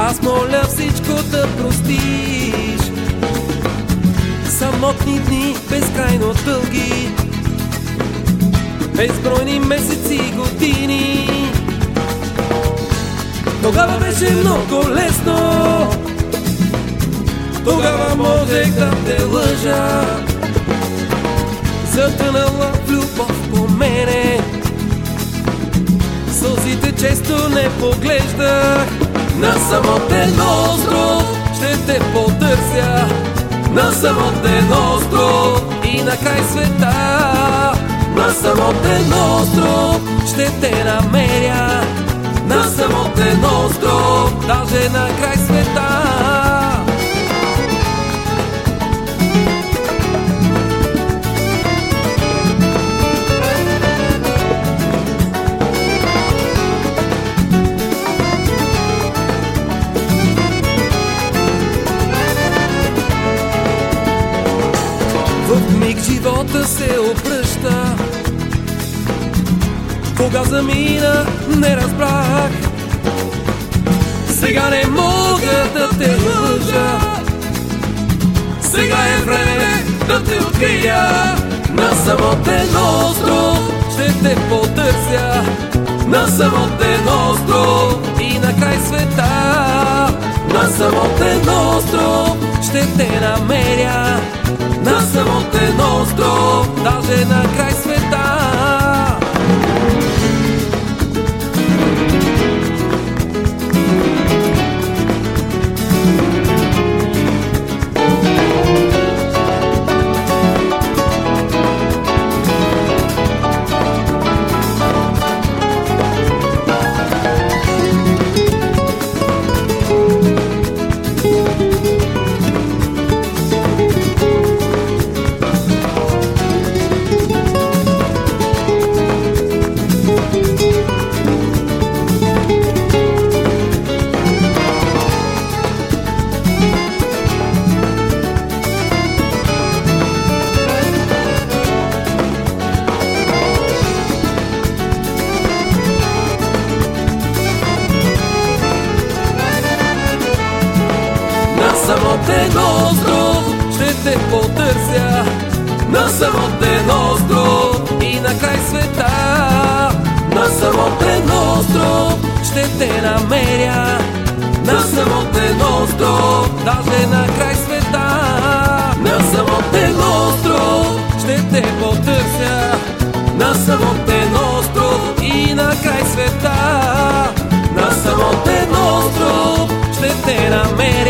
Аз моля всичко да простиш. Самотни дни, безкрайно дълги, безбройни месеци и години. Тогава беше много лесно, тогава можех да те лъжа. Затънала в любов по мене Сълзите често не поглеждах На самотен остров ще те потърся. На самотен остров и на край света. На самотен остров ще те намеря. На самотен остров, даже на край света живота се обръща. Кога замина не разбрах. Сега не мога да те лъжа. Сега е време да те открия. На самотен остров ще те потърся. На самотен остров и на край света. На самотен остров ще те намеря самотен остров, даже на край самотен остров ще те потърся на самотен остров и на край света на самотен остров ще те намеря на самотен остров даже на край света на самотен остров ще те потърся на самотен остров и на край света на самотен остров ще те намеря.